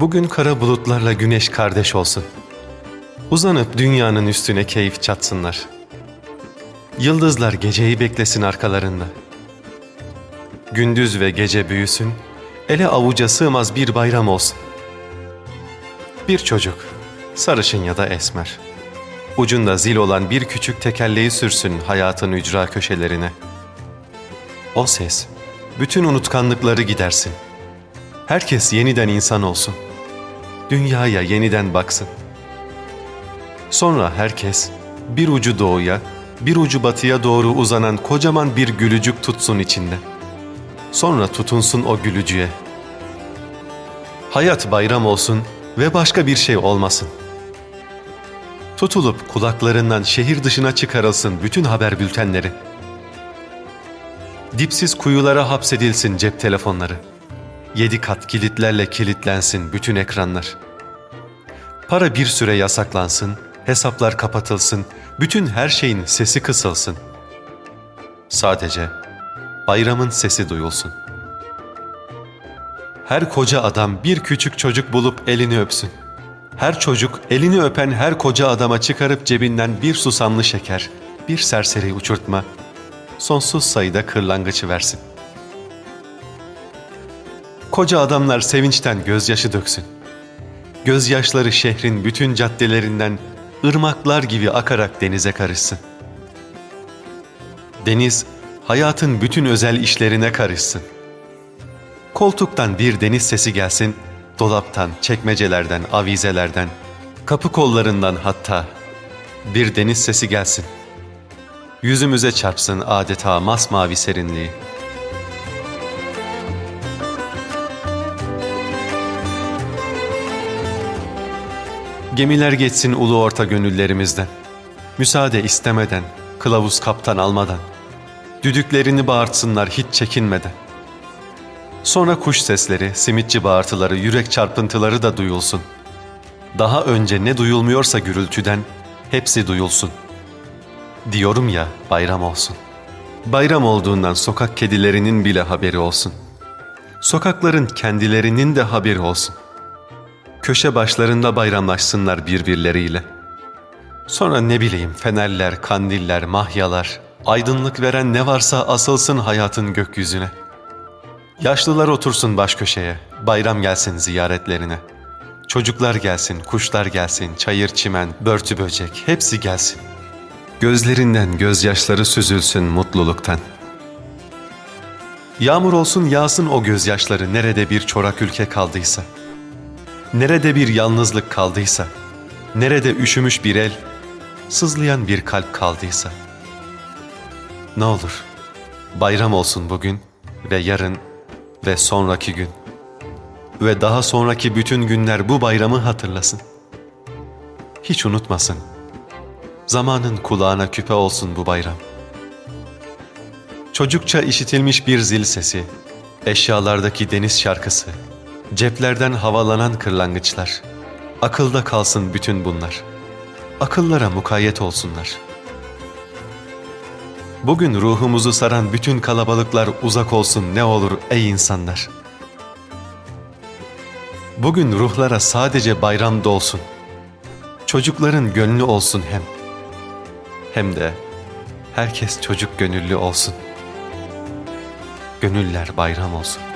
Bugün kara bulutlarla güneş kardeş olsun. Uzanıp dünyanın üstüne keyif çatsınlar. Yıldızlar geceyi beklesin arkalarında. Gündüz ve gece büyüsün, ele avuca sığmaz bir bayram olsun. Bir çocuk, sarışın ya da esmer. Ucunda zil olan bir küçük tekerleği sürsün hayatın ücra köşelerine. O ses, bütün unutkanlıkları gidersin. Herkes yeniden insan olsun. Dünyaya yeniden baksın. Sonra herkes bir ucu doğuya, bir ucu batıya doğru uzanan kocaman bir gülücük tutsun içinde. Sonra tutunsun o gülücüğe. Hayat bayram olsun ve başka bir şey olmasın. Tutulup kulaklarından şehir dışına çıkarılsın bütün haber bültenleri. Dipsiz kuyulara hapsedilsin cep telefonları. Yedi kat kilitlerle kilitlensin bütün ekranlar. Para bir süre yasaklansın, hesaplar kapatılsın, bütün her şeyin sesi kısılsın. Sadece bayramın sesi duyulsun. Her koca adam bir küçük çocuk bulup elini öpsün. Her çocuk elini öpen her koca adama çıkarıp cebinden bir susamlı şeker, bir serseri uçurtma, sonsuz sayıda kırlangıcı versin. Koca adamlar sevinçten gözyaşı döksün. Gözyaşları şehrin bütün caddelerinden ırmaklar gibi akarak denize karışsın. Deniz, hayatın bütün özel işlerine karışsın. Koltuktan bir deniz sesi gelsin, dolaptan, çekmecelerden, avizelerden, kapı kollarından hatta bir deniz sesi gelsin. Yüzümüze çarpsın adeta masmavi serinliği. Gemiler geçsin ulu orta gönüllerimizden. Müsaade istemeden, kılavuz kaptan almadan. Düdüklerini bağırtsınlar hiç çekinmeden. Sonra kuş sesleri, simitçi bağırtıları, yürek çarpıntıları da duyulsun. Daha önce ne duyulmuyorsa gürültüden, hepsi duyulsun. Diyorum ya bayram olsun. Bayram olduğundan sokak kedilerinin bile haberi olsun. Sokakların kendilerinin de haberi olsun.'' Köşe başlarında bayramlaşsınlar birbirleriyle. Sonra ne bileyim fenerler, kandiller, mahyalar, aydınlık veren ne varsa asılsın hayatın gökyüzüne. Yaşlılar otursun baş köşeye, bayram gelsin ziyaretlerine. Çocuklar gelsin, kuşlar gelsin, çayır çimen, börtü böcek, hepsi gelsin. Gözlerinden gözyaşları süzülsün mutluluktan. Yağmur olsun yağsın o gözyaşları nerede bir çorak ülke kaldıysa.'' Nerede bir yalnızlık kaldıysa, nerede üşümüş bir el, sızlayan bir kalp kaldıysa. Ne olur, bayram olsun bugün ve yarın ve sonraki gün. Ve daha sonraki bütün günler bu bayramı hatırlasın. Hiç unutmasın. Zamanın kulağına küpe olsun bu bayram. Çocukça işitilmiş bir zil sesi, eşyalardaki deniz şarkısı, Ceplerden havalanan kırlangıçlar. Akılda kalsın bütün bunlar. Akıllara mukayyet olsunlar. Bugün ruhumuzu saran bütün kalabalıklar uzak olsun ne olur ey insanlar. Bugün ruhlara sadece bayram dolsun. Çocukların gönlü olsun hem. Hem de herkes çocuk gönüllü olsun. Gönüller bayram olsun.